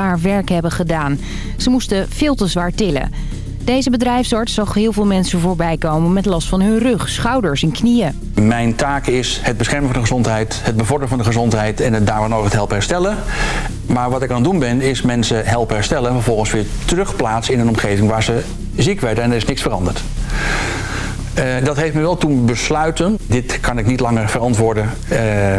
zwaar werk hebben gedaan. Ze moesten veel te zwaar tillen. Deze bedrijfsarts zag heel veel mensen voorbij komen met last van hun rug, schouders en knieën. Mijn taak is het beschermen van de gezondheid, het bevorderen van de gezondheid en het daar waar nodig het helpen herstellen. Maar wat ik aan het doen ben, is mensen helpen herstellen en vervolgens weer terugplaatsen in een omgeving waar ze ziek werden en er is niks veranderd. Uh, dat heeft me wel toen besluiten, dit kan ik niet langer verantwoorden, uh,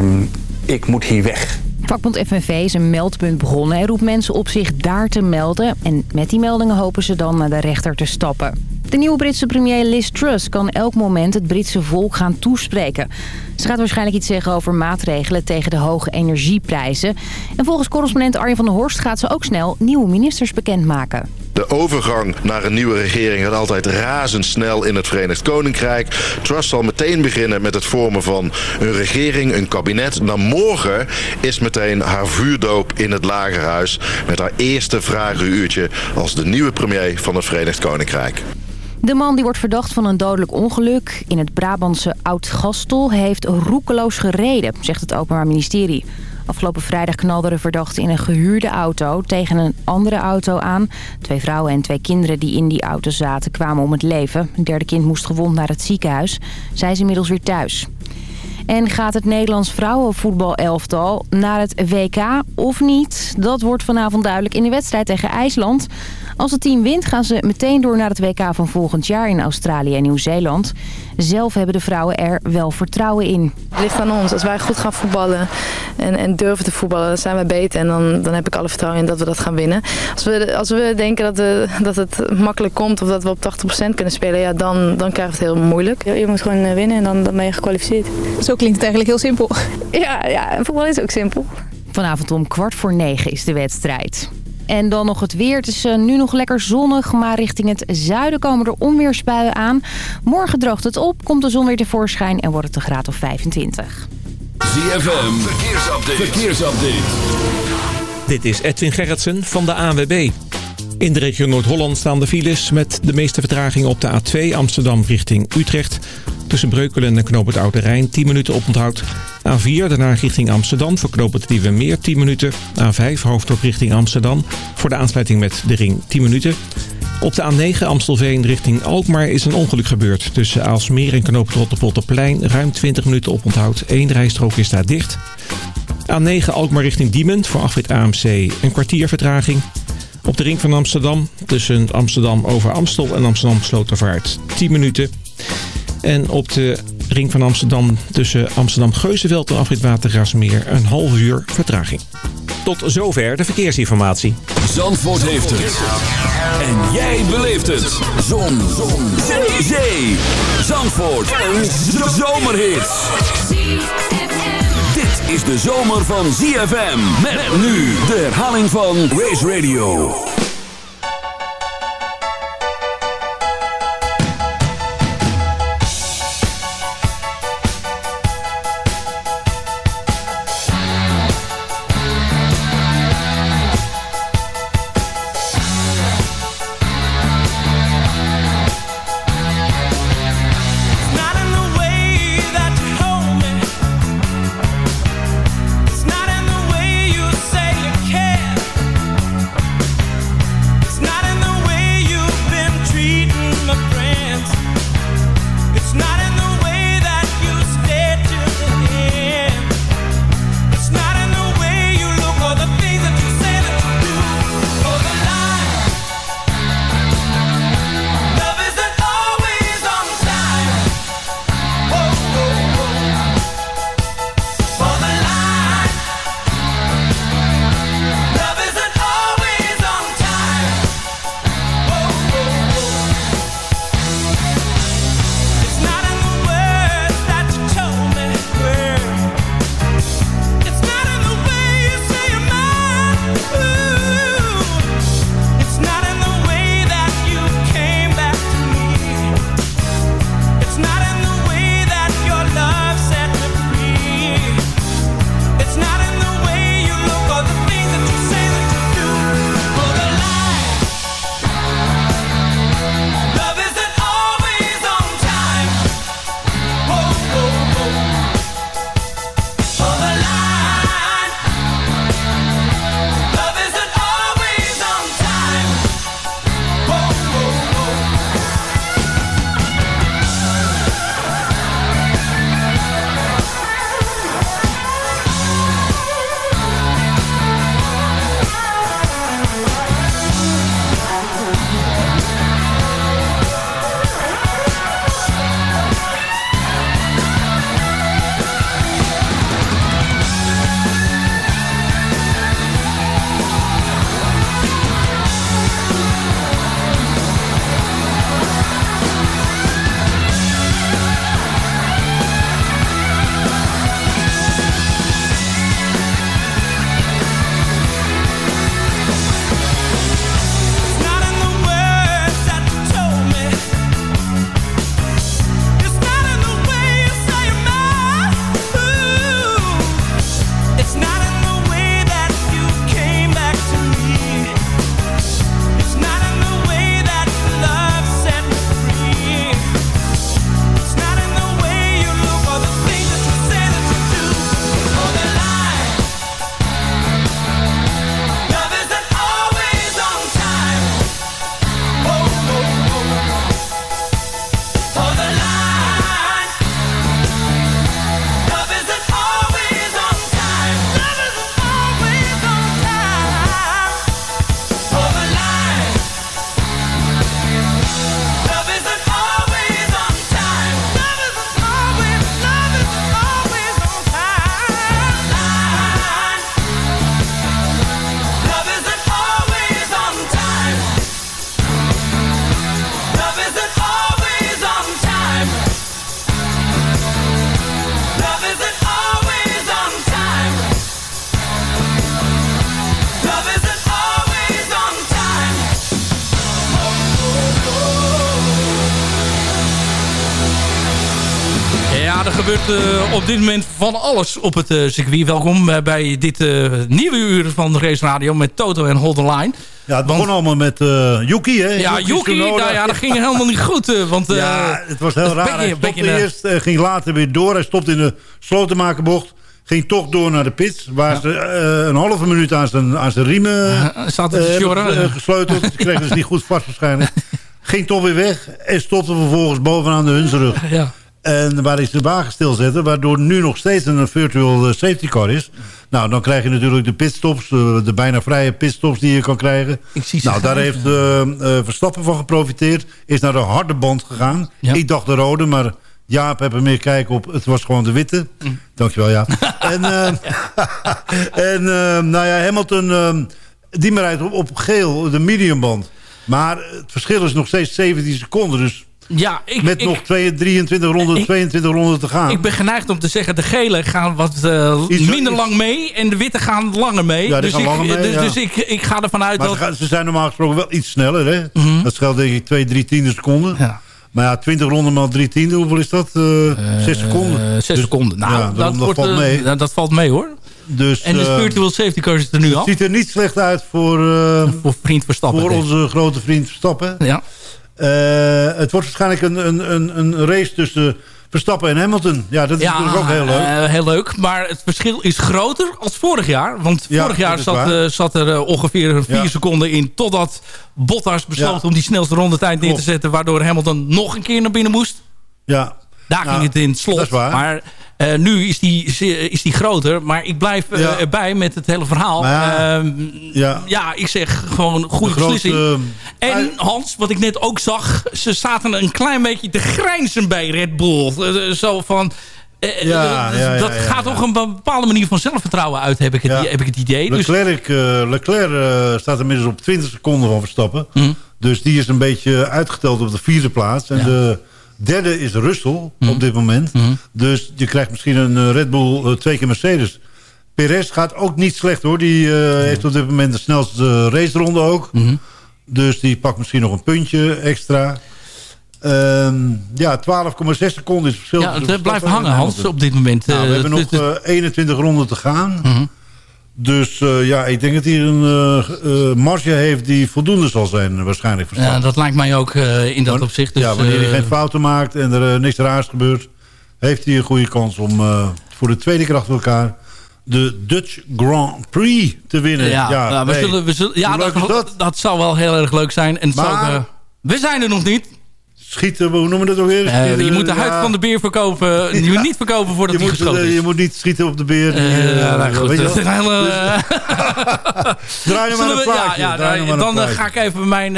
ik moet hier weg. Vakbond FNV is een meldpunt begonnen en roept mensen op zich daar te melden. En met die meldingen hopen ze dan naar de rechter te stappen. De nieuwe Britse premier Liz Truss kan elk moment het Britse volk gaan toespreken. Ze gaat waarschijnlijk iets zeggen over maatregelen tegen de hoge energieprijzen. En volgens correspondent Arjen van der Horst gaat ze ook snel nieuwe ministers bekendmaken. De overgang naar een nieuwe regering gaat altijd razendsnel in het Verenigd Koninkrijk. Truss zal meteen beginnen met het vormen van een regering, een kabinet. Dan morgen is meteen haar vuurdoop in het Lagerhuis... met haar eerste vragenuurtje als de nieuwe premier van het Verenigd Koninkrijk. De man die wordt verdacht van een dodelijk ongeluk in het Brabantse Oud-Gastel heeft roekeloos gereden, zegt het Openbaar Ministerie. Afgelopen vrijdag knalde de verdachte in een gehuurde auto tegen een andere auto aan. Twee vrouwen en twee kinderen die in die auto zaten kwamen om het leven. Een derde kind moest gewond naar het ziekenhuis. Zij is inmiddels weer thuis. En gaat het Nederlands vrouwenvoetbalelftal naar het WK of niet? Dat wordt vanavond duidelijk in de wedstrijd tegen IJsland. Als het team wint gaan ze meteen door naar het WK van volgend jaar in Australië en Nieuw-Zeeland. Zelf hebben de vrouwen er wel vertrouwen in. Het ligt aan ons. Als wij goed gaan voetballen en, en durven te voetballen, dan zijn we beter. En dan, dan heb ik alle vertrouwen in dat we dat gaan winnen. Als we, als we denken dat, we, dat het makkelijk komt of dat we op 80% kunnen spelen, ja, dan, dan krijgen we het heel moeilijk. Je moet gewoon eh, winnen en dan, dan ben je gekwalificeerd. Zo klinkt het eigenlijk heel simpel. Ja, ja voetbal is ook simpel. Vanavond om kwart voor negen is de wedstrijd. En dan nog het weer. Het is eh, nu nog lekker zonnig, maar richting het zuiden komen er onweersbuien aan. Morgen droogt het op, komt de zon weer tevoorschijn en wordt het een graad of 25. ZFM, verkeersupdate. verkeersupdate. Dit is Edwin Gerritsen van de ANWB. In de regio Noord-Holland staan de files met de meeste vertraging op de A2 Amsterdam richting Utrecht. Tussen Breukelen en Knoop het Oude Rijn 10 minuten oponthoud. A4 daarna richting Amsterdam voor het Nieuwe Meer 10 minuten. A5 hoofdop richting Amsterdam voor de aansluiting met de ring 10 minuten. Op de A9 Amstelveen richting Alkmaar is een ongeluk gebeurd. Tussen Aalsmeer en Knoop het Rotterpolderplein ruim 20 minuten oponthoud. Eén rijstrook is daar dicht. A9 Alkmaar richting Diemen voor afrit AMC een kwartier vertraging. Op de ring van Amsterdam tussen Amsterdam over Amstel en Amsterdam Slotervaart 10 minuten. En op de ring van Amsterdam tussen Amsterdam-Geuzenveld en Afrit Watergraafsmeer een half uur vertraging. Tot zover de verkeersinformatie. Zandvoort heeft het. En jij beleeft het. Zon. Zon. Zee. Zee. Zandvoort. Een zomerhit. Dit is de zomer van ZFM. Met nu de herhaling van Race Radio. Op dit moment van alles op het uh, circuit. Welkom uh, bij dit nieuwe uur van de Race Radio met Toto en Hold the Line. Ja, het begon want, allemaal met Yuki, hè? Ja, Yuki, nou, ja, dat ging helemaal niet goed. want, ja, het was heel raar. Beetje, hij stopte eerst, ging later weer door. Hij stopte in de slotenmakerbocht. Ging toch door naar de pits. Waar ja. ze een halve minuut aan zijn, aan zijn riemen gesleuteld. Ze kregen dus niet goed vast waarschijnlijk. Ging toch weer weg en stopte vervolgens bovenaan de hunsrug. Ja. En waar hij zijn wagen stilzetten, waardoor nu nog steeds een virtual eh, safety car is. Nou, dan krijg je natuurlijk de pitstops, eh, de bijna vrije pitstops die je kan krijgen. Ik zie nou, daar heeft uh, Verstappen van geprofiteerd. Is naar de harde band gegaan. Ik dacht de rode, maar Jaap heb er meer kijken op. Het was gewoon de witte. Mm. Dankjewel, ja. en en nou ja, Hamilton, die maar rijdt op, op geel, de mediumband. Maar het verschil is nog steeds 17 seconden. Dus ja, ik, met nog 23 ronden, 22 ronden te gaan. Ik ben geneigd om te zeggen, de gele gaan wat uh, minder lang mee. En de witte gaan langer mee. Ja, dus ik, langer mee, dus, ja. dus ik, ik ga ervan uit maar dat... Ze, ze zijn normaal gesproken wel iets sneller. Hè? Mm -hmm. Dat scheelt denk ik 2, 3 tiende seconden. Ja. Maar ja, 20 ronden maal 3 tiende, hoeveel is dat? Uh, uh, 6 seconden. 6 dus, seconden. Nou, ja, dat, wordt, valt mee. dat valt mee hoor. Dus, en de uh, spiritual safety car zit er nu al. Het ziet er niet slecht uit voor, uh, voor vriend Verstappen. Voor onze grote vriend Verstappen. Ja. Uh, het wordt waarschijnlijk een, een, een, een race tussen Verstappen en Hamilton. Ja, dat is ja, natuurlijk ook heel leuk. Uh, heel leuk, maar het verschil is groter als vorig jaar. Want ja, vorig jaar zat, uh, zat, er ongeveer vier ja. seconden in... totdat Bottas besloot om die snelste rondetijd neer te zetten... waardoor Hamilton nog een keer naar binnen moest. Ja. Daar ging het in het slot. Maar uh, nu is die, is die groter. Maar ik blijf uh, ja. erbij met het hele verhaal. Ja, uh, ja. ja. ik zeg gewoon goede beslissing. En Hans, wat ik net ook zag. Ze zaten een klein beetje te grijnzen bij Red Bull. zo van... Ja, ja, dat gaat toch een bepaalde manier van zelfvertrouwen uit, heb ik het, heb ik het idee. Leclerc, dus... Leclerc staat inmiddels op 20 seconden van Verstappen. Mm. Dus die is een beetje uitgeteld op de vierde plaats. En de Derde is Russell mm. op dit moment. Mm. Dus je krijgt misschien een uh, Red Bull uh, twee keer Mercedes. Perez gaat ook niet slecht hoor. Die uh, heeft op dit moment de snelste raceronde ook. Mm. Dus die pakt misschien nog een puntje extra. Um, ja, 12,6 seconden is verschil. Ja, het blijft hangen Hans op dit moment. Nou, we hebben nog 21 ronden te gaan. -hmm. Dus uh, ja, ik denk dat hij een uh, uh, marge heeft die voldoende zal zijn waarschijnlijk. Voor ja, dat lijkt mij ook in dat opzicht. Dus, ja, wanneer hij geen fouten maakt en er niks raars gebeurt... heeft hij een goede kans om voor de tweede keer achter elkaar... de Dutch Grand Prix te winnen. Ja, ja, nou, we zullen, we zullen, ja dat, dat? dat, zou wel heel erg leuk zijn. En maar, we zijn er nog niet schieten, hoe noemen we dat ook weer? Uh, je moet de huid van de beer verkopen. Je moet niet verkopen voordat hij geschoten is. Je moet niet schieten op de beer. Uh, ja, nou goed. Dat is een hele... Draai maar een plaatje. Ja, ja, dan, dan ga ik even mijn,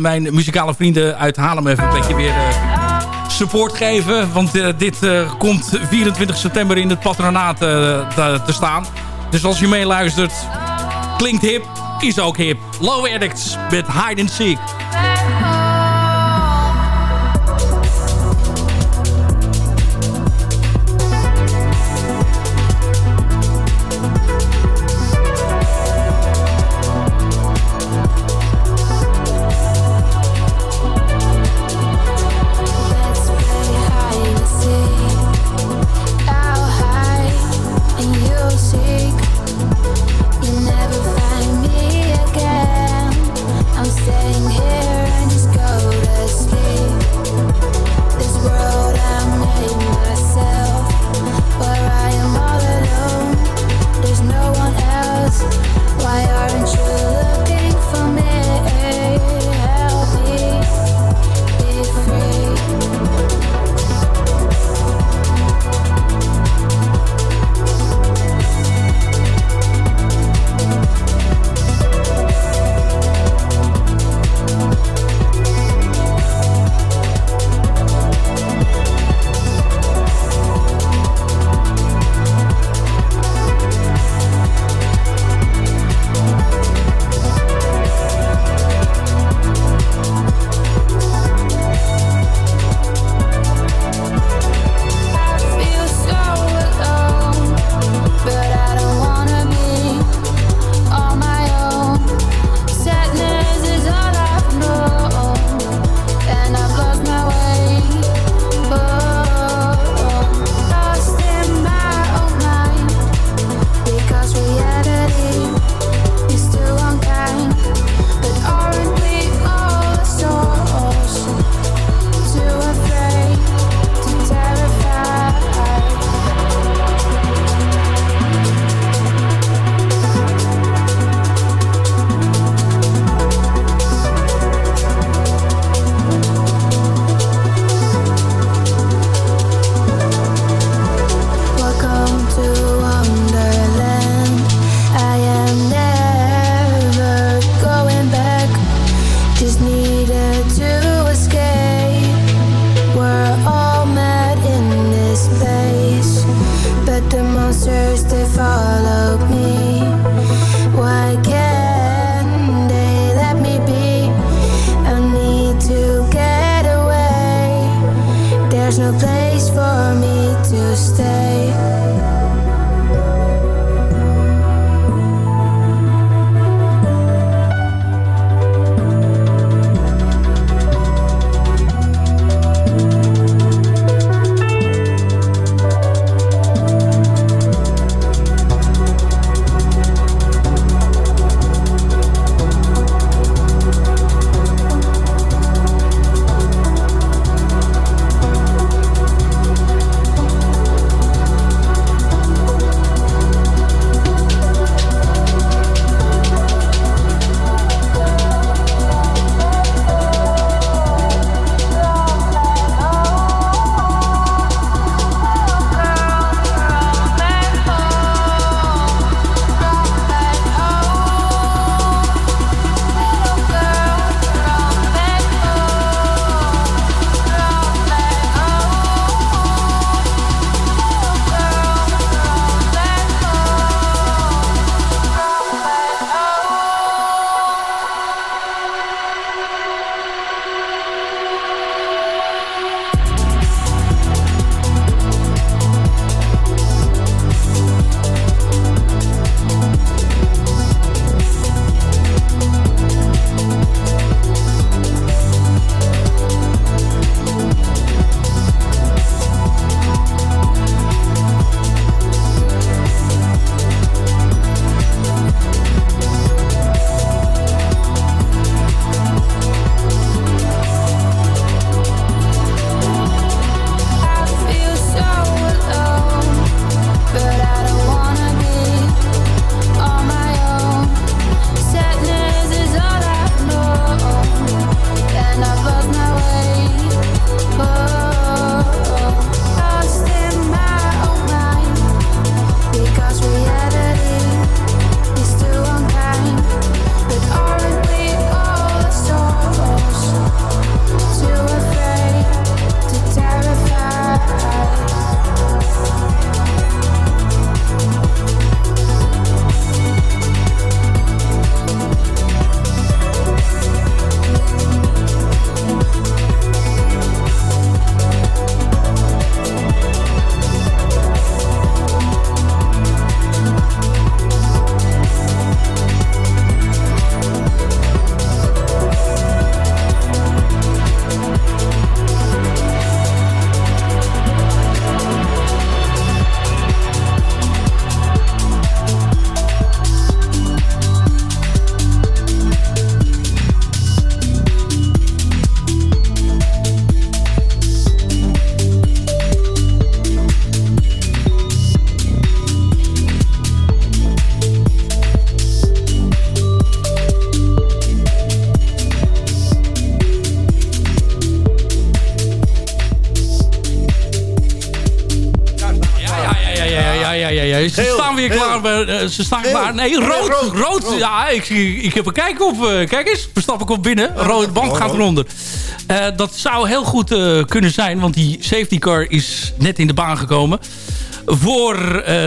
mijn muzikale vrienden uit Haarlem even een beetje weer support geven. Want dit komt 24 september in het patronaat te, te staan. Dus als je meeluistert, klinkt hip, is ook hip. Low Addicts met Hide and Seek. Ze staan klaar. Nee, rood, rood, Ja, ik, ik heb een kijk op. kijk eens, Verstappen komt binnen. Rode band gaat eronder. dat zou heel goed kunnen zijn. Want die safety car is net in de baan gekomen voor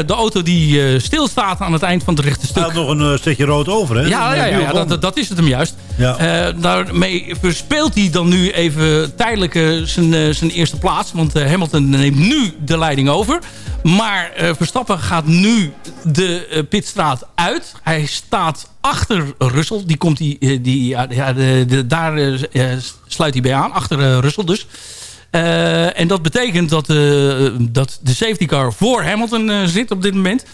de auto die stilstaat aan het eind van het rechte stuk. Hij had nog een stukje rood over, hè? Ja, ja, ja, dat, dat, is het hem juist. Ja. daarmee verspeelt hij dan nu even tijdelijk zijn, zijn eerste plaats. Want Hamilton neemt nu de leiding over. Maar Verstappen gaat nu de pitstraat uit. Hij staat achter Russell. Die komt die, die, ja, de, de, daar sluit hij bij aan. Achter Russell dus. En dat betekent dat, dat de safety car voor Hamilton zit op dit moment.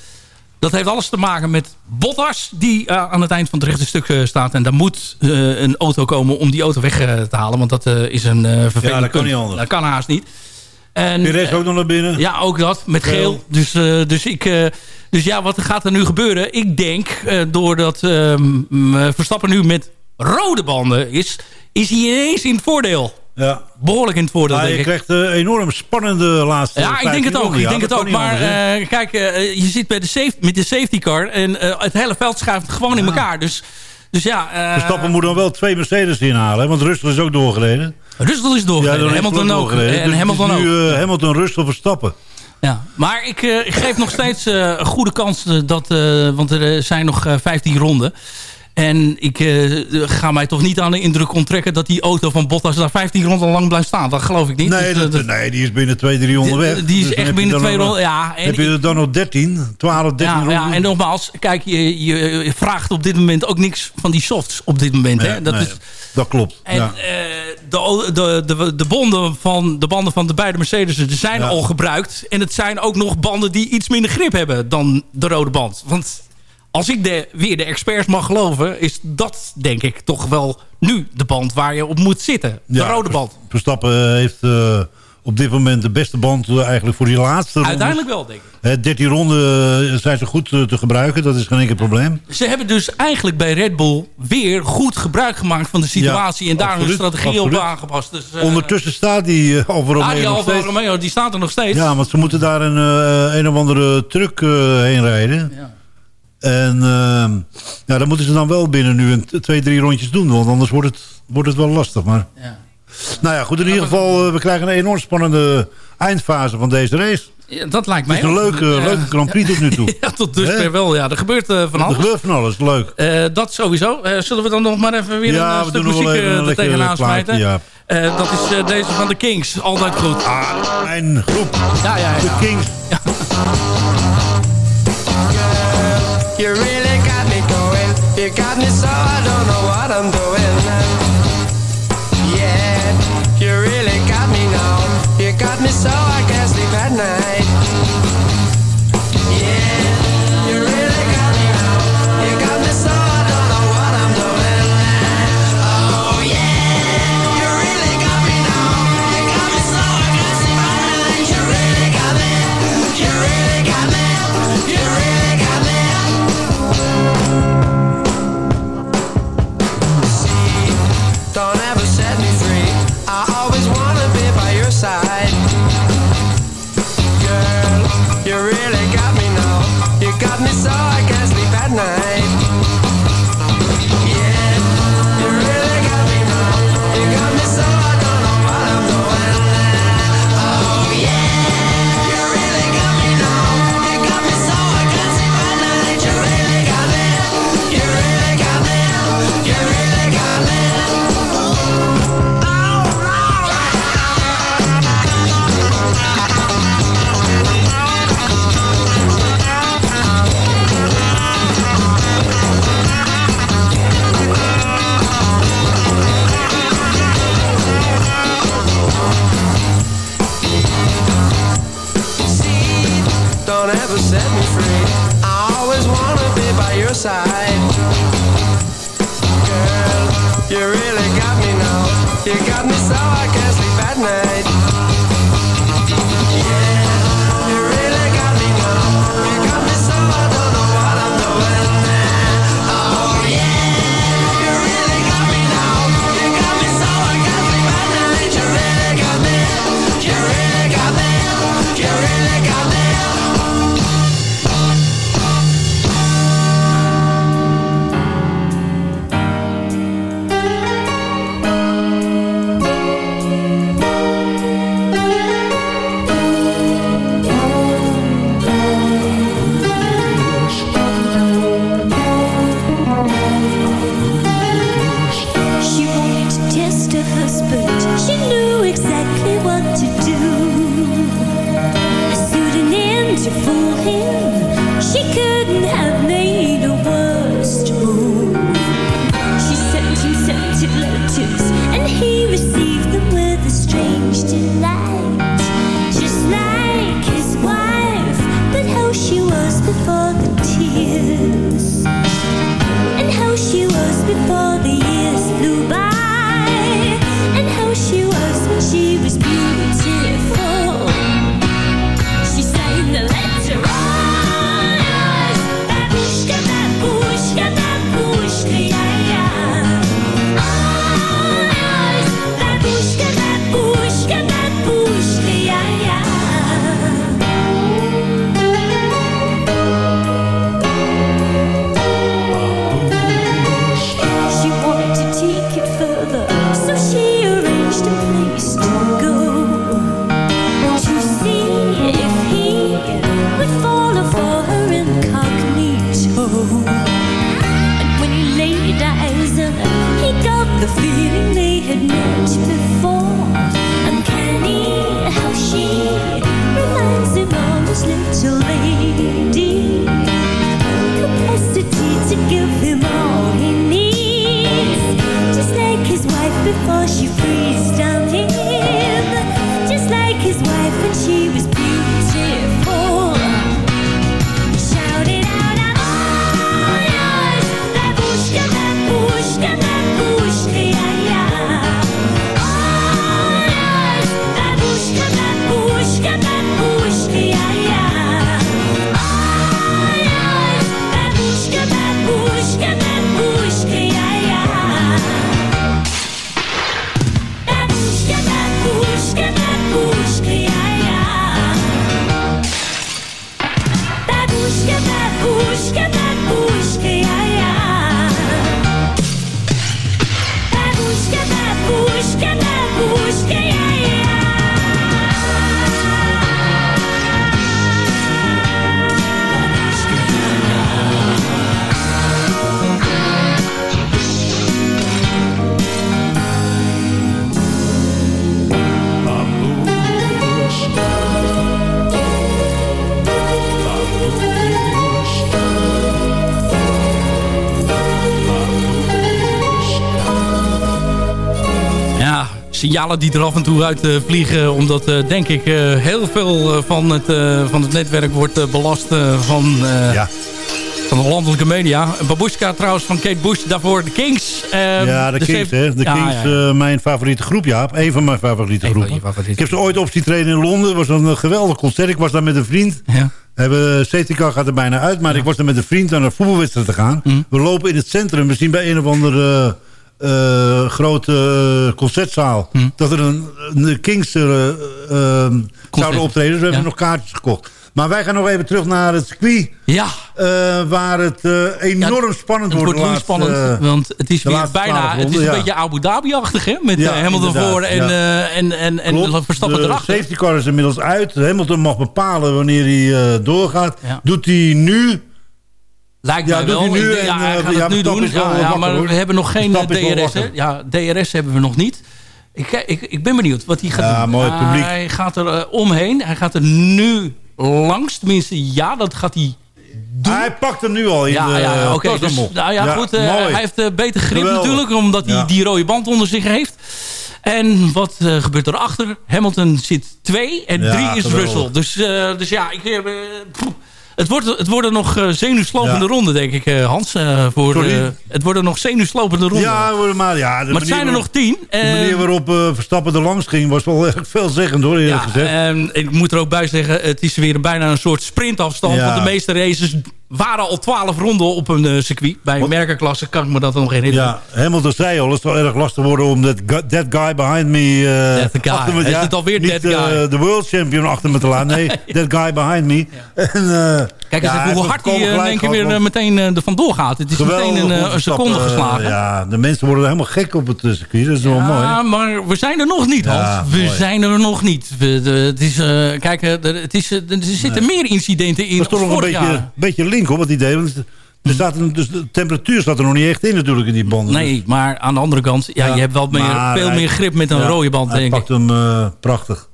Dat heeft alles te maken met Bottas die aan het eind van het rechte stuk staat. En daar moet een auto komen om die auto weg te halen. Want dat is een vervelend Ja, dat kan niet anders. Dat kan haast niet. En, rest ook nog naar binnen? Ja, ook dat. Met geel. Dus, dus, ik, dus ja, wat gaat er nu gebeuren? Ik denk, doordat ehm, Verstappen nu met rode banden is... is hij ineens in het voordeel. Ja. Behoorlijk in het voordeel, denk je krijgt een enorm spannende laatste Ja, ik denk het ook. Ik denk het ook. Maar uh, kijk, uh, je zit bij de safe, met de safety car en uh, het hele veld schuift gewoon in elkaar. Dus, dus ja... Verstappen moet dan wel twee Mercedes inhalen, want Russell is ook doorgereden. Russell is doorgereden, ja, Hamilton ook. En dus Hamilton ook. nu Hamilton, Russell, Verstappen. Ja, maar ik, ik geef nog steeds een goede kans, dat, want er zijn nog 15 ronden. En ik uh, ga mij toch niet aan de indruk onttrekken... dat die auto van Bottas daar 15 ronden lang blijft staan. Dat geloof ik niet. Nee, dus, dat, nee die is binnen 2, 3 ronden weg. Die, is dus echt binnen 2 ronden, ja. En heb je er dan nog 13, 12, 13 ja, ronden? Ja, en nogmaals, kijk, je, je, vraagt op dit moment ook niks van die softs op dit moment. Nee, hè? Dat, nee, is, dat klopt. En ja. uh, de, de, de, de, bonden van, de banden van de beide Mercedes zijn ja. al gebruikt. En het zijn ook nog banden die iets minder grip hebben dan de rode band. Want als ik de, weer de experts mag geloven... is dat denk ik toch wel nu de band waar je op moet zitten. De rode band. Verstappen heeft uh, op dit moment de beste band uh, eigenlijk voor die laatste Uiteindelijk wel, denk ik. Uh, 13 ronden zijn ze goed te gebruiken. Dat is geen enkel probleem. Ze hebben dus eigenlijk bij Red Bull weer goed gebruik gemaakt van de situatie. Ja, en daar een strategie absoluut. op aangepast. Dus, Ondertussen staat die Alfa Romeo ah, die Alfa Romeo, die staat er nog steeds. Ja, want ze moeten daar een, een of andere truck heen rijden. Ja. En uh, ja, dan moeten ze dan wel binnen nu een twee, drie rondjes doen. Want anders wordt het, wordt het wel lastig. Maar... Ja. Nou ja, goed. In ieder geval, uh, we krijgen een enorm spannende eindfase van deze race. Ja, dat lijkt mij Het is een leuke, uh, leuke Grand Prix tot nu toe. ja, tot dusver wel. Ja, er gebeurt uh, van alles. Er gebeurt van alles. Leuk. Uh, dat sowieso. zullen we dan nog maar even weer ja, een stuk muziek er tegenaan smijten? Ja. dat is deze van de Kings. Altijd goed. Ah, mijn groep. Ja, ja, ja. De Kings. Ja. You got me so I don't know what I'm doing. Signalen die er af en toe uit vliegen. Omdat denk ik heel veel van, het, van het netwerk wordt belast van... Ja van de landelijke media. Babushka trouwens van Kate Bush, daarvoor de Kings. ja, de, Kings, hè. De Kings, mijn favoriete groep, ja. Een van mijn favoriete groepen. Ik heb ze ooit op zien trainen in Londen. Het was een geweldig concert. Ik was daar met een vriend. Ja. Hebben, CTK gaat er bijna uit, maar ik was er met een vriend aan een voetbalwedstrijd te gaan. Mm. We lopen in het centrum, we zien bij een of andere uh, grote uh, concertzaal... Mm. dat er een, een Kings uh, zouden optreden. Dus we hebben nog kaartjes gekocht. Maar wij gaan nog even terug naar het circuit. Ja. Uh, waar het uh, enorm spannend het wordt. Het wordt spannend, uh, want het is weer bijna... Het is een beetje Abu Dhabi-achtig, hè? Met ja, Hamilton voor en, en, en, en Verstappen erachter. De safety car is inmiddels uit. Hamilton mag bepalen wanneer hij doorgaat. Doet hij nu... Lijkt mij wel. Nu ja, hij gaat het nu doen. Ja, maar we hebben nog geen DRS. Hè? Ja, DRS hebben we nog niet. Ik, ik, ik ben benieuwd wat hij gaat doen. Mooi, publiek. Hij gaat er omheen. Hij gaat er nu langs. Tenminste, ja, dat gaat hij doen. Hij pakt hem nu al in ja, de ja, oké. dus, nou ja, goed. Uh, hij heeft uh, beter grip natuurlijk, omdat hij die rode band onder zich heeft. En wat uh, gebeurt erachter? Hamilton zit 2 en 3 is Russell. Dus, dus ja, ik... Het, wordt, het worden nog uh, zenuwslopende ja. ronden, denk ik, uh, Hans. Uh, voor, het worden nog zenuwslopende ronden. Ja, maar, ja, maar het zijn er nog tien. De manier waarop Verstappen er langs ging was wel echt veelzeggend hoor, eerlijk ja, gezegd. En ik moet er ook bij zeggen, het is weer bijna een soort sprintafstand. Ja. Want de meeste races waren al twaalf ronden op een uh, circuit. Bij een merkenklasse kan ik me dat nog herinneren. Ja, Hamilton zei al, het wel erg lastig worden om dat, that guy behind me... Uh, that guy. Achter me, ja, is het alweer that guy? Uh, de world champion achter me te laten. Nee, that guy behind me. Ja. En, Kijk eens ja, hoe hard hij in één keer weer meteen er vandoor gaat. Het is meteen een, een seconde geslagen. ja, de mensen worden helemaal gek op het circuit. Dat is wel mooi. Ja, maar we zijn er nog niet, Hans. we mooi. zijn er nog niet. We, de, het is, kijk, het is, er zitten nee. meer incidenten in. Dat is toch nog een beetje, beetje link op het idee. Want er staat een, dus de temperatuur staat er nog niet echt in natuurlijk in die banden. Nee, maar aan de andere kant, ja, ja je hebt wel meer, veel hij, meer grip met een ja, rode band, hij denk pakt hem uh, prachtig.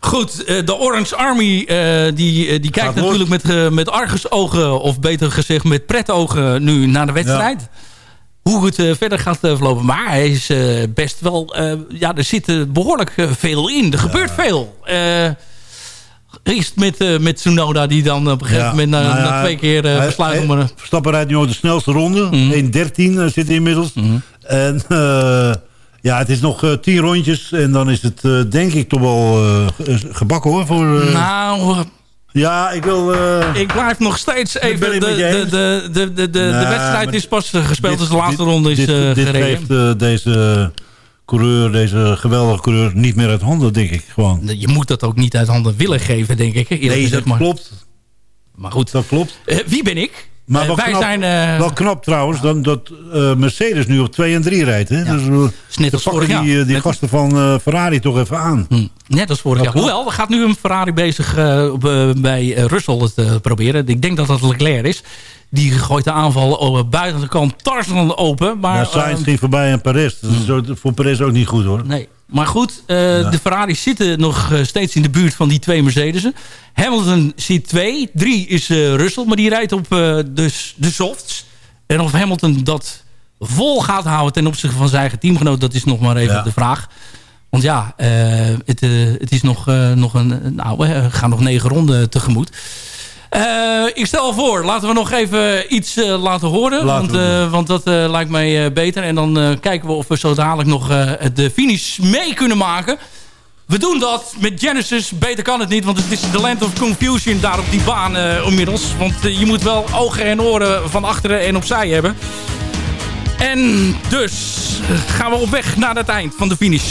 Goed, de Orange Army uh, die, die kijkt natuurlijk met, met argusogen... of beter gezegd met pretogen nu naar de wedstrijd. Ja. Hoe het verder gaat verlopen. Maar hij is best wel... ja, er zit behoorlijk veel in. Er gebeurt veel. Eerst met, met Tsunoda die dan op een gegeven moment na, nou ja, na, twee keer besluit om... Verstappen rijdt nu ook de snelste ronde. Mm -hmm. 1.13 uh, zit hij inmiddels. Mm -hmm. En ja, het is nog uh, tien rondjes. En dan is het uh, denk ik toch wel gebakken hoor. Voor, nou... Ja, ik wil... ik blijf nog steeds even... De, de, de, de, de, de, nou, wedstrijd is pas gespeeld, dit, dus de laatste dit, ronde is dit, gereden. Dit geeft deze coureur, deze geweldige coureur, niet meer uit handen, denk ik. Gewoon. Je moet dat ook niet uit handen willen geven, denk ik. Nee, dat maar. klopt. Maar goed. Dat klopt. Wie ben ik? Maar uh, wij knap, zijn, uh, wel knap trouwens dan dat Mercedes nu op 2 en 3 rijdt. Hè? Dus, net als vorig jaar. Die, die gasten van Ferrari toch even aan. Hm. Net als vorig jaar. Hoewel, er gaat nu een Ferrari bezig bij Russell het proberen. Ik denk dat dat Leclerc is. Die gooit de aanval buiten de kant Tarzan open. Maar, ja, Sainz ging voorbij aan Perez. Dat is hmm. voor Perez ook niet goed hoor. Nee. Maar goed, uh, ja. de Ferraris zitten nog steeds in de buurt van die twee Mercedes'en. Hamilton zit twee. Drie is uh, Russell, maar die rijdt op uh, de, de softs. En of Hamilton dat vol gaat houden ten opzichte van zijn eigen teamgenoot... dat is nog maar even ja. de vraag. Want ja, het, het, is nog, nog een... Nou, we gaan nog negen ronden tegemoet. Uh, ik stel voor, laten we nog even iets uh, laten horen. Laten want, uh, want dat lijkt mij beter. En dan kijken we of we zo dadelijk nog de finish mee kunnen maken. We doen dat met Genesis. Beter kan het niet, want het is de land of confusion daar op die baan inmiddels. Want je moet wel ogen en oren van achteren en opzij hebben. En dus gaan we op weg naar het eind van de finish.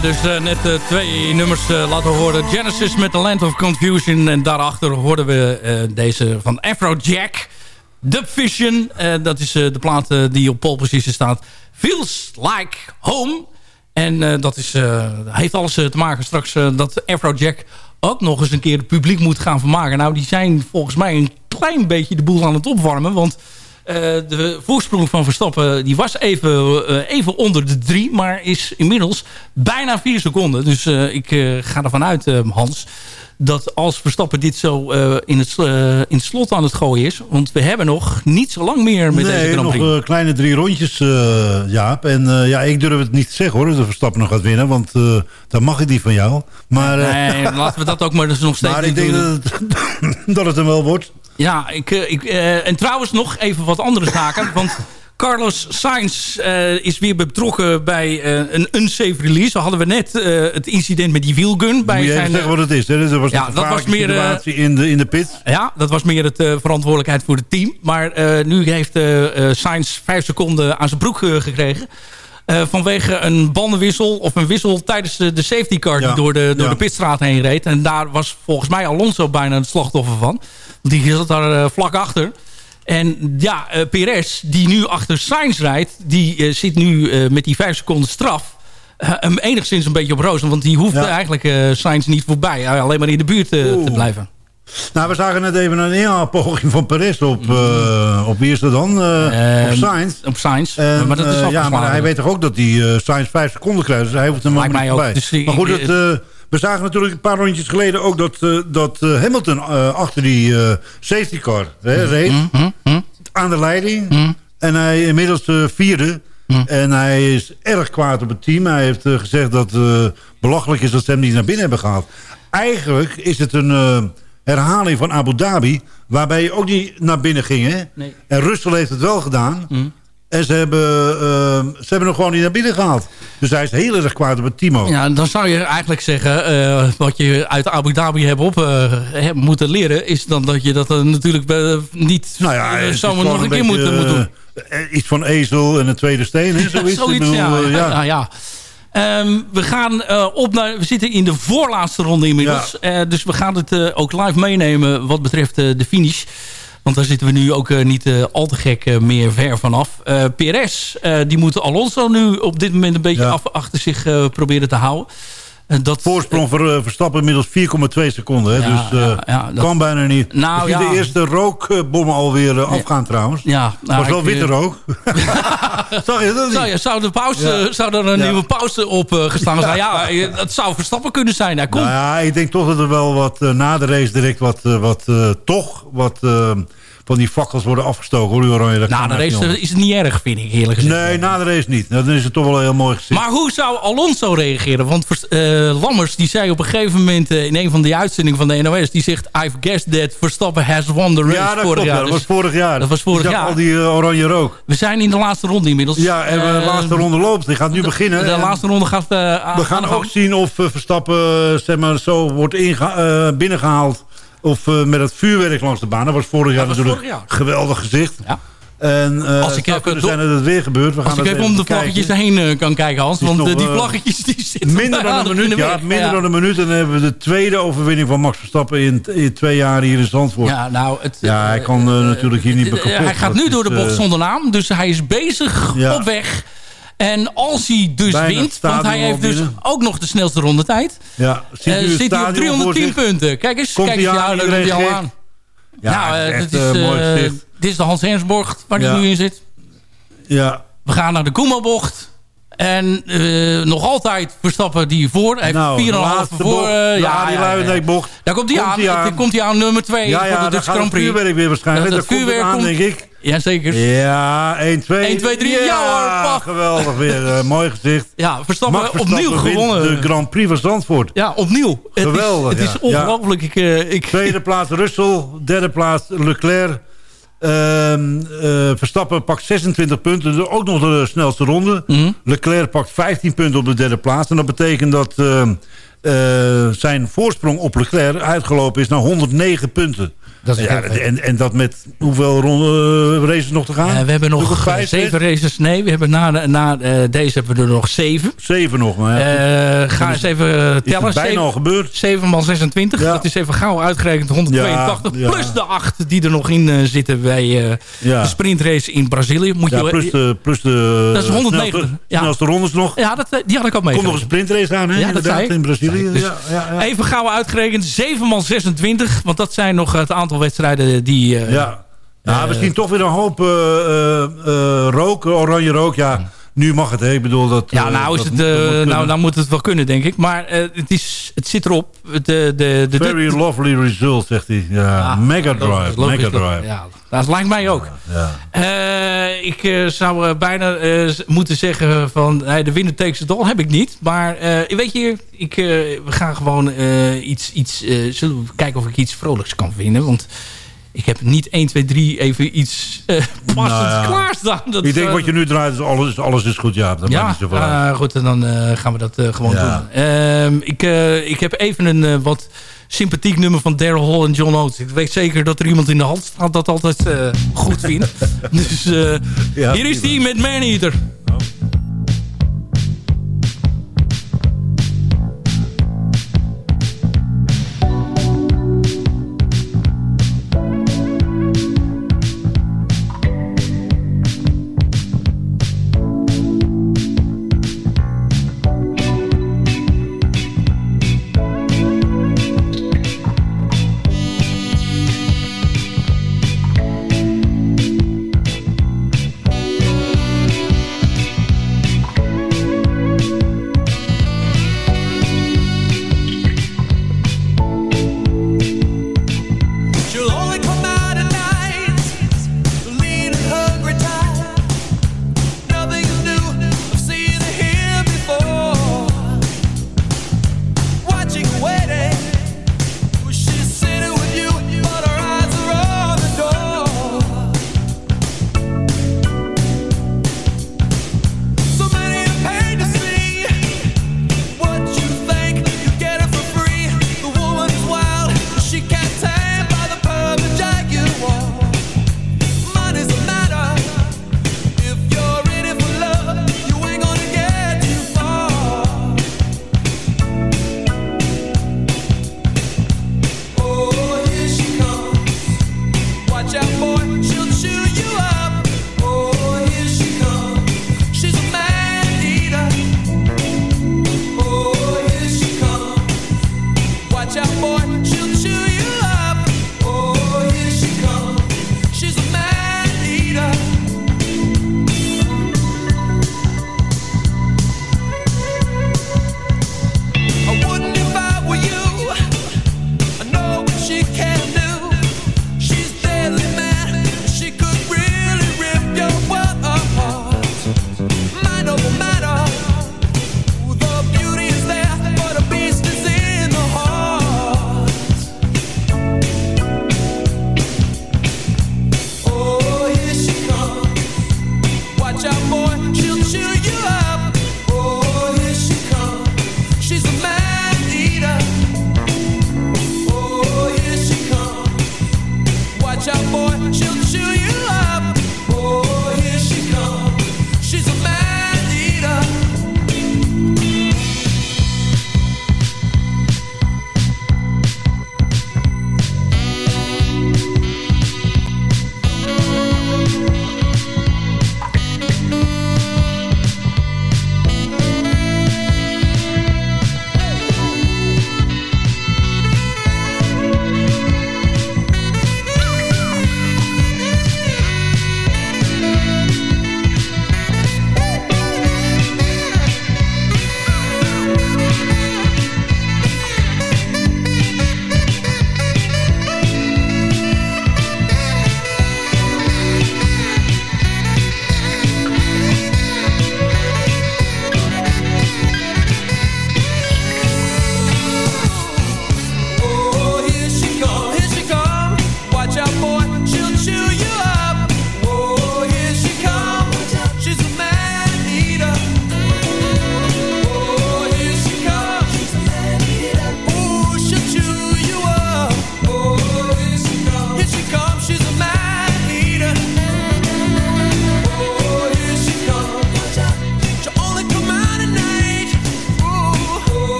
Dus eh, net eh, twee nummers eh, laten horen. Genesis met The Land of Confusion. En daarachter hoorden we deze van Afrojack. Dub Vision. Dat is de plaat die op pole position staat. Feels Like Home. En dat is, heeft alles te maken straks dat Afrojack ook nog eens een keer het publiek moet gaan vermaken. Nou, die zijn volgens mij een klein beetje de boel aan het opwarmen. Want de voorsprong van Verstappen die was even, eh, even onder de drie. Maar is inmiddels bijna vier seconden. Dus eh, ik eh, ga ervan uit, eh, Hans... dat als Verstappen dit zo eh, in, het, eh, in het slot aan het gooien is... want we hebben nog niet zo lang meer met deze nee, Grand nog Prix. eh, kleine drie rondjes, eh, Jaap. En eh, ja, ik durf het niet te zeggen hoor, dat Verstappen nog gaat winnen. Want eh dan mag ik die van jou. Maar, eh, Nee, laten we dat ook maar dus nog steeds maar ik denk dat het, dat het hem wel wordt. Ja, ik, eh, ik, eh, en trouwens nog even wat andere zaken. Want Carlos Sainz eh, is weer betrokken bij een unsafe release. Zo hadden we net het incident met die wielgun. Bij Moet je zijn, zeggen wat het is. Hè? Dat was ja, een dat was meer, situatie in, de, in de pit. Ja, dat was meer het verantwoordelijkheid voor het team. Maar nu heeft Sainz vijf seconden aan zijn broek gekregen. Eh, vanwege een bandenwissel of een wissel tijdens de, de safety car... Ja, die door, de, door ja. de pitstraat heen reed. En daar was volgens mij Alonso bijna het slachtoffer van. Want die zat daar eh, vlak achter. En ja, eh Perez, die nu achter Sainz rijdt... die zit nu met die vijf seconden straf... hem enigszins een beetje op roos. Want die hoeft Ja. eigenlijk Sainz niet voorbij. Alleen maar in de buurt te blijven. Nou, we zagen net even een inhaalpoging van Perez op, eh, op wie is dat dan? Eh, Eh, op Sainz. Op Sainz. En, maar dat is ja, maar hij weet toch ook dat hij eh Sainz vijf seconden krijgt. Dus hij hoeft hem mij niet ook. voorbij. Dus maar goed, het, we zagen natuurlijk een paar rondjes geleden ook dat, dat Hamilton achter die safety car hè, reed. Aan de leiding. En hij inmiddels vierde. En hij is erg kwaad op het team. Hij heeft gezegd dat het belachelijk is dat ze hem niet naar binnen hebben gehaald. Eigenlijk is het een herhaling van Abu Dhabi... waarbij je ook niet naar binnen ging. Hè? Nee. En Russell heeft het wel gedaan. En ze hebben, uh, ze hebben hem gewoon niet naar binnen gehaald. Dus hij is heel erg kwaad op het Timo. Ja, dan zou je eigenlijk zeggen... Uh, wat je uit Abu Dhabi hebt op uh, moeten leren... is dan dat je dat natuurlijk niet nou ja, zomaar nog een, keer moet, moet doen. iets van ezel en een tweede steen. Hè, zoiets, zoiets bedoel, ja. ja. Um, we gaan uh, op naar... We zitten in de voorlaatste ronde inmiddels. Ja. Uh, dus we gaan het uh, ook live meenemen wat betreft de finish. Want daar zitten we nu ook niet al te gek meer ver vanaf. PRS, die moet Alonso nu op dit moment een beetje ja. af, achter zich proberen te houden. Dat, Voorsprong voor Verstappen inmiddels 4,2 seconden. Hè? Ja, dus ja, ja, dat, kan bijna niet. Nou, je de eerste rookbommen alweer afgaan trouwens. Ja, nou, was wel witte rook. Zag je dat Zou, zou, de pauze, zou er een nieuwe pauze op gestaan zijn? Ja, het zou Verstappen kunnen zijn. Nou ja, ik denk toch dat er wel wat na de race direct wat, wat toch wat van die fakkels worden afgestoken. Hoor, Oranje, dat na de race is het niet erg, vind ik eerlijk gezegd. Nee, na de race niet. Dan is het toch wel heel mooi gezien. Maar hoe zou Alonso reageren? Want uh, Lammers die zei op een gegeven moment uh, in een van die uitzendingen van de NOS... die zegt, I've guessed that Verstappen has won the race ja, dat vorig klopt, jaar. dat was vorig jaar. Dat was vorig jaar. al die uh, oranje rook. We zijn in de laatste ronde inmiddels. Ja, en de laatste ronde loopt. Die gaat nu beginnen. De, laatste ronde gaat We gaan ook zien of Verstappen zeg maar, zo wordt binnengehaald of uh, met het vuurwerk langs de baan. Dat was vorig jaar natuurlijk vorig jaar. geweldig gezicht. Ja. En uh, als ik even zijn dat het weer gebeurt. We als gaan ik even om de vlaggetjes heen uh, kan kijken, Hans. Want nog, die vlaggetjes die zitten minder dan een minuut. Ja, minder ja. dan een minuut. En dan hebben we de tweede overwinning van Max Verstappen in, in twee jaar hier in Zandvoort. Ja, nou, het, ja hij kan natuurlijk hier niet meer kapot. Hij gaat nu door de bocht zonder naam. Dus hij is bezig op weg en als hij dus wint, want hij heeft dus ook nog de snelste rondetijd. Ja, zit, uh, zit hij op 310 punten. Kijk eens, Komt kijk eens, ja, dat hij al aan. Ja, nou, uh, dit, is, dit is de Hans Hensborg waar hij nu in zit. Ja. We gaan naar de Koemelbocht. En uh, nog altijd Verstappen die voor. Hij nou, heeft 4,5 voor. Uh, ja, die Luijendijkbocht. Daar komt hij aan. aan. komt hij aan nummer 2 ja, ja, van de Dutch Grand Prix. vuurwerk weer waarschijnlijk. Dat, dat vuurwerk komt aan, denk ik. Jazeker. Ja, 1, 2. 1, 2, 3. Ja, ja hoor, geweldig weer. Uh, mooi gezicht. Ja, Verstappen, Verstappen opnieuw gewonnen. de Grand Prix van Zandvoort. Ja, opnieuw. Geweldig. Het is, het is ongelooflijk. Ik, uh, ik... Tweede plaats Russell. Derde plaats Leclerc. Uh, uh, Verstappen pakt 26 punten. Dus ook nog de snelste ronde. Mm -hmm. Leclerc pakt 15 punten op de derde plaats. En dat betekent dat uh, zijn voorsprong op Leclerc uitgelopen is naar 109 punten. Dat ja, en, en dat met hoeveel ronde, uh, races nog te gaan? Uh, we hebben nog vijf, zeven races. Nee, we hebben na, na uh, deze hebben we er nog zeven. Zeven nog, maar ja. ga eens even tellen. Is bijna zeven, al gebeurd. 7 x 26. Ja. Dat is even gauw uitgerekend 182. Ja, plus de acht die er nog in zitten bij de sprintrace in Brazilië. Moet je, plus, de, plus de... Dat is 190. Snelste, rondes nog. Ja, dat, die had ik al mee. Komt nog een sprintrace aan, hè? Ja, dat zei in Brazilië. Dus even gauw uitgerekend. 7 x 26. Want dat zijn nog het aantal wedstrijden die... Uh, ja. Ja, uh, misschien toch weer een hoop uh, rook, oranje rook. Ja, nu mag het. Hè. Ik bedoel dat... Ja, nou, is het, moet, nou, nou moet het wel kunnen, denk ik. Maar het, is, het zit erop. De, de, de, Very de, lovely result, zegt hij. Ja, ja Mega Drive. Mega Drive. Ja, dat lijkt mij ook. Ja. ik zou bijna moeten zeggen van... de winner takes it all heb ik niet. Maar weet je, ik, we gaan gewoon iets... iets zullen we kijken of ik iets vrolijks kan vinden. Want ik heb niet 1, 2, 3 even iets uh, passends nou ja. klaarstaan. Dat, ik denk uh, wat je nu draait, is alles, alles is goed. Ja, dat ja, niet zoveel uh, goed, en dan gaan we dat gewoon ja. doen. Ehm, ik, ik heb even een wat sympathiek nummer van Daryl Hall en John Oates. Ik weet zeker dat er iemand in de hand staat dat altijd goed vindt. dus ja, hier is die met Man Eater. Oh.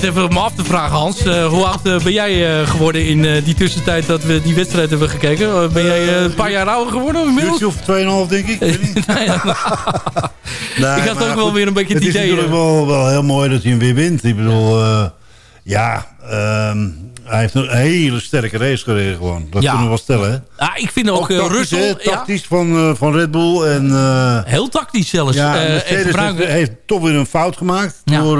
Zit even me af te vragen, Hans. hoe oud ben jij geworden in die tussentijd dat we die wedstrijd hebben gekeken? ben jij een paar jaar ouder geworden inmiddels? of 2,5 denk ik. nee, ik had ook wel weer een beetje het, het idee. Het is natuurlijk wel, wel heel mooi dat hij hem weer wint. Ik bedoel, ja... Um, hij heeft een hele sterke race gereden gewoon. Dat kunnen we wel stellen. Hè? Ja, ik vind ook, ook uh, Russell... Tactisch van, uh, van Red Bull. En, uh, Heel tactisch zelfs. Ja, heeft, heeft, toch weer een fout gemaakt. Ja. Door,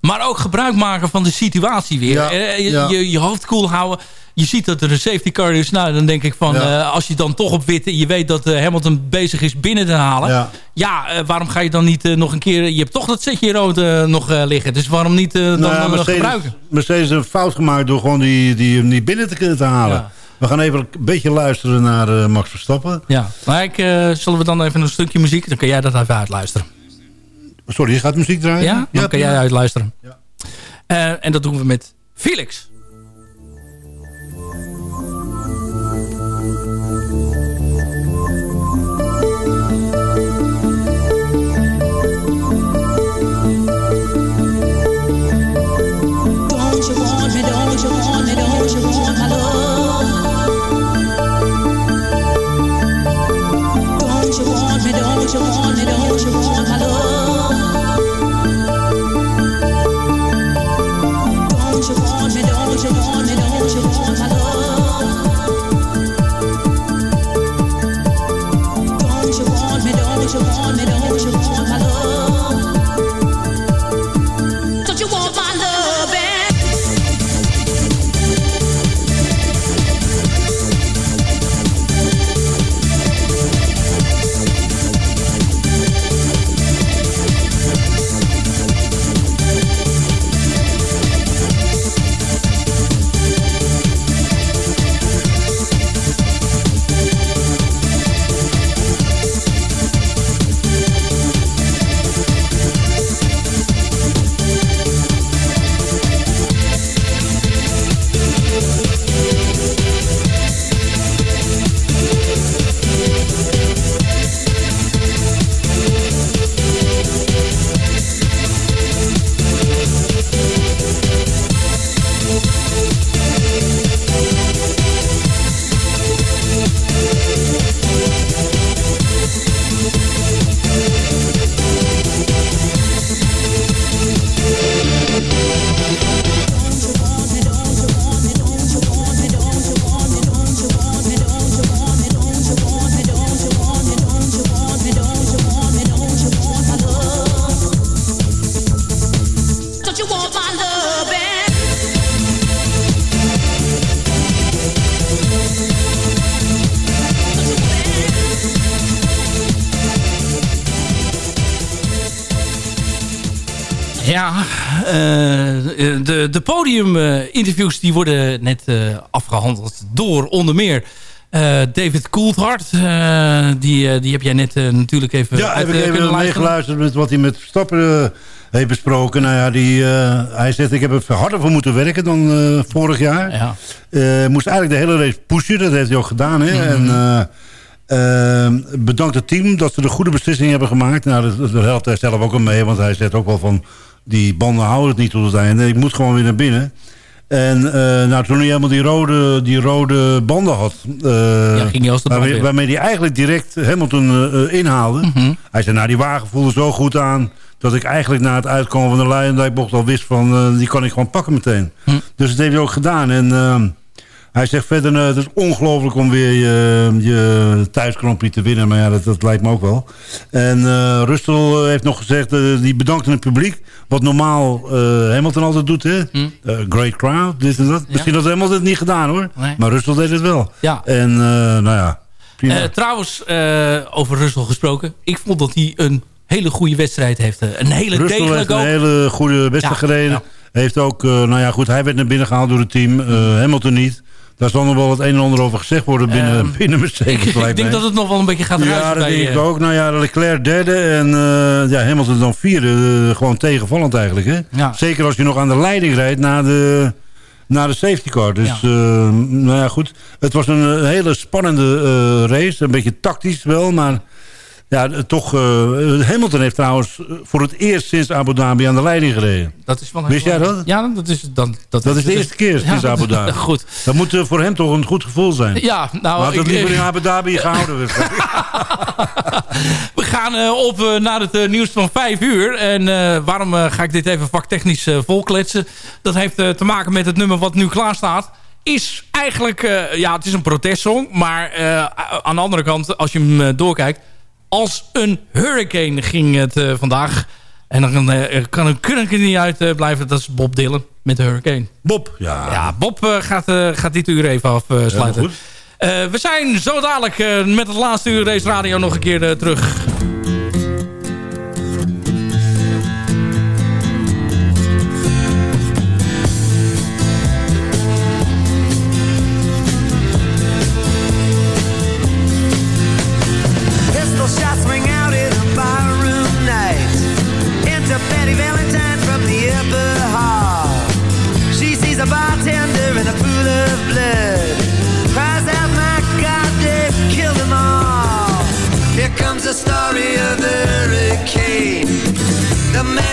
maar ook gebruik maken van de situatie weer. Je, je, je hoofd koel houden je ziet dat er een safety car is. Nou, dan denk ik van, uh, als je dan toch op wit... je weet dat uh, Hamilton bezig is binnen te halen. Ja, ja uh, waarom ga je dan niet nog een keer... je hebt toch dat setje rood nog liggen. Dus waarom niet dan nou, nog gebruiken? Mercedes heeft een fout gemaakt door gewoon die, die hem niet binnen te, kunnen te halen. Ja. We gaan even een beetje luisteren naar Max Verstappen. Ja, maar ik, zullen we dan even een stukje muziek... dan kan jij dat even uitluisteren. Sorry, je gaat muziek draaien? Ja, dan kan jij uitluisteren. Ja. en dat doen we met Felix. Ja, de, de podiuminterviews die worden net uh, afgehandeld door onder meer uh, David Coulthard. die, die heb jij net natuurlijk even Ja, uit, heb ik even meegeluisterd met wat hij met Verstappen heeft besproken. Nou ja, die, hij zegt ik heb er harder voor moeten werken dan vorig jaar. Ja. moest eigenlijk de hele race pushen, dat heeft hij ook gedaan. Hè? Mm -hmm. en bedankt het team dat ze de goede beslissing hebben gemaakt. Nou, dat, dat helpt hij zelf ook al mee, want hij zegt ook wel van die banden houden het niet tot het einde. Ik moet gewoon weer naar binnen. En uh, nou, toen hij helemaal die rode, die rode banden had... Uh, ja, ging hij als de waarmee, waarmee hij eigenlijk direct Hamilton uh, inhaalde. Mm -hmm. Hij zei, nou die wagen voelde zo goed aan... dat ik eigenlijk na het uitkomen van de Luijendijkbocht al wist van... die kan ik gewoon pakken meteen. Mm. Dus dat heeft hij ook gedaan. En ehm, hij zegt verder, uh, het is ongelooflijk om weer je, je te winnen. Maar ja, dat, dat lijkt me ook wel. En uh, Rustel heeft nog gezegd, uh, die bedankt het publiek. Wat normaal Hamilton altijd doet, hè? Hm. great crowd, dit en dat. Misschien had Hamilton het niet gedaan, hoor. Nee. Maar Rustel deed het wel. Ja. En, nou ja. trouwens, over Rustel gesproken. Ik vond dat hij een hele goede wedstrijd heeft. Een hele Rustel degelijke heeft een hele goede wedstrijd ja. gereden. Ja. Heeft ook, nou ja, goed, hij werd naar binnen gehaald door het team. Hamilton niet. Daar zal nog wel het een en ander over gezegd worden binnen, um, binnen Mercedes. Ik, ik denk dat het nog wel een beetje gaat ruiken. Ja, dat denk ik ook. Nou ja, Leclerc derde en uh, ja, Hamilton dan vierde. Uh, gewoon tegenvallend eigenlijk. Hè? Ja. Zeker als je nog aan de leiding rijdt na de, na de safety car. Dus ja. Uh, nou ja, goed. Het was een hele spannende race. Een beetje tactisch wel, maar... Ja, toch, uh, Hamilton heeft trouwens voor het eerst sinds Abu Dhabi aan de leiding gereden. Dat is wel Wist jij dat? Ja, dat is, dan, dat, dat is de eerste keer sinds Abu Dhabi. goed. Dat moet voor hem toch een goed gevoel zijn. Ja, nou... Maar dat liever in Abu Dhabi gehouden wordt. We gaan op naar het nieuws van vijf uur. En waarom ga ik dit even vaktechnisch volkletsen? Dat heeft te maken met het nummer wat nu klaar staat is eigenlijk... Ja, het is een protestsong. Maar aan de andere kant, als je hem doorkijkt... als een hurricane ging het vandaag. En dan kan een er niet uit blijven. Dat is Bob Dylan met de hurricane. Bob, ja. Ja, Bob gaat, gaat dit uur even afsluiten. we zijn zo dadelijk met het laatste uur Race Radio nog een keer terug. the story of the hurricane. The man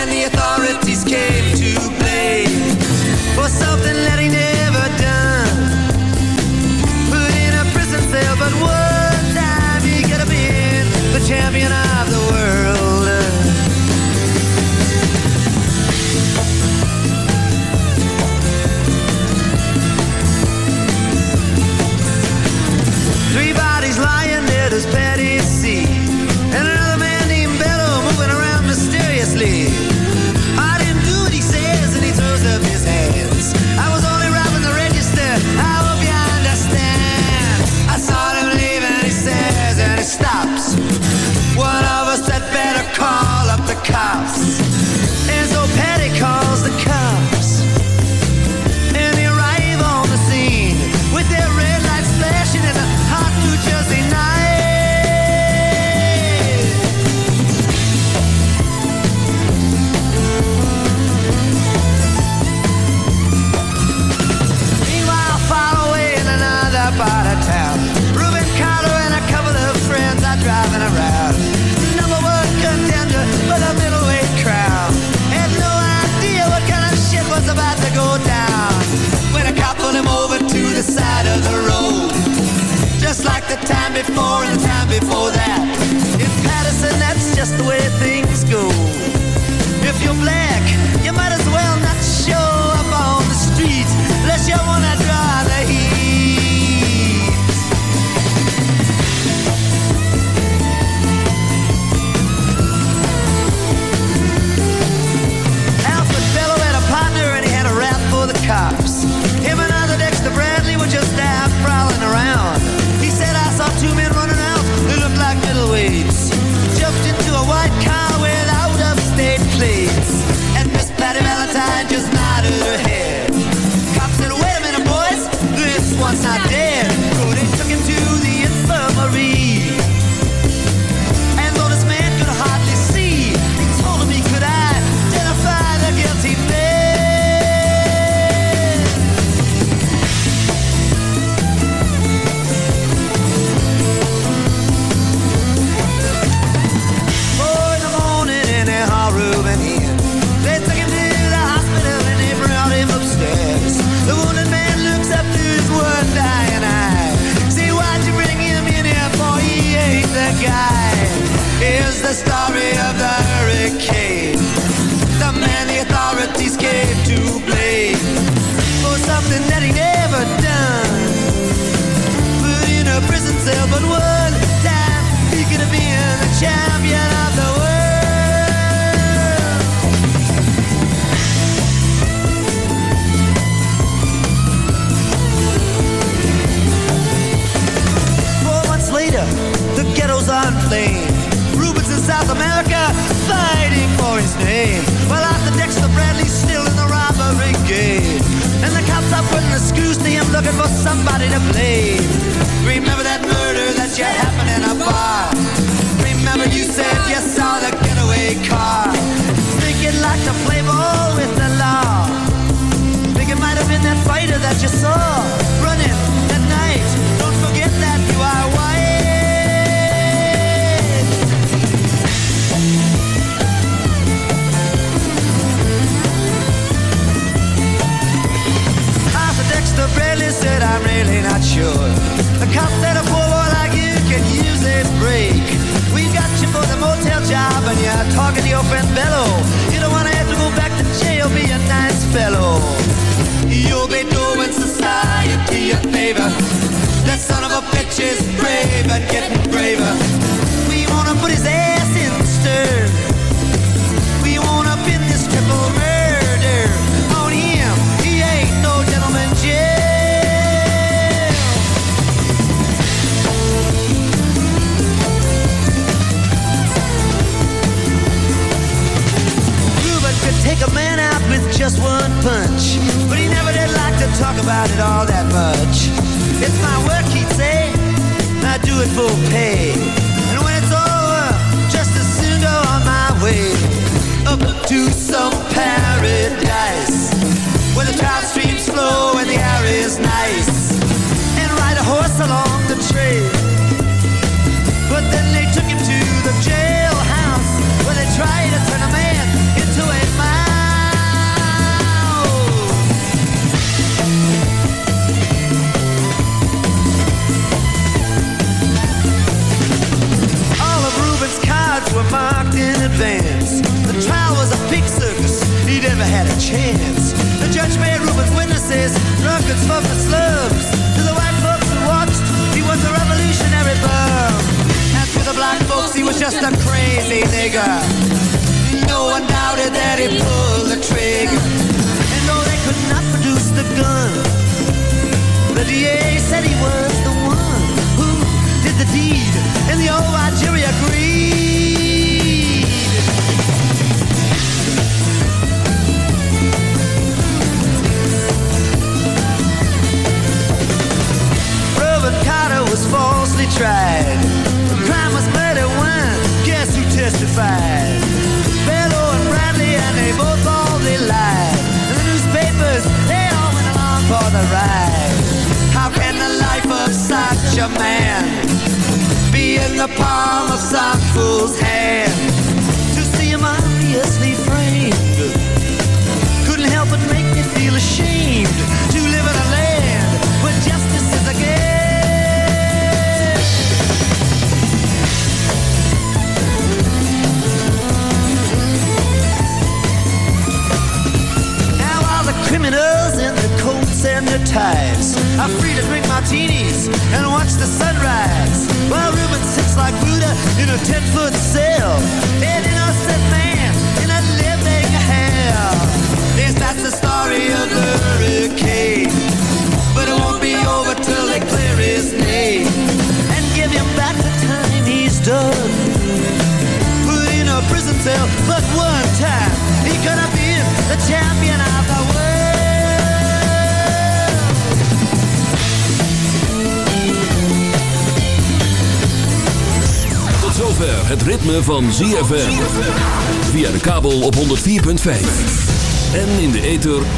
before and the time before that. In Patterson, that's just the way things go. If you're black, you might as well not show up on the street unless you wanna draw the heat.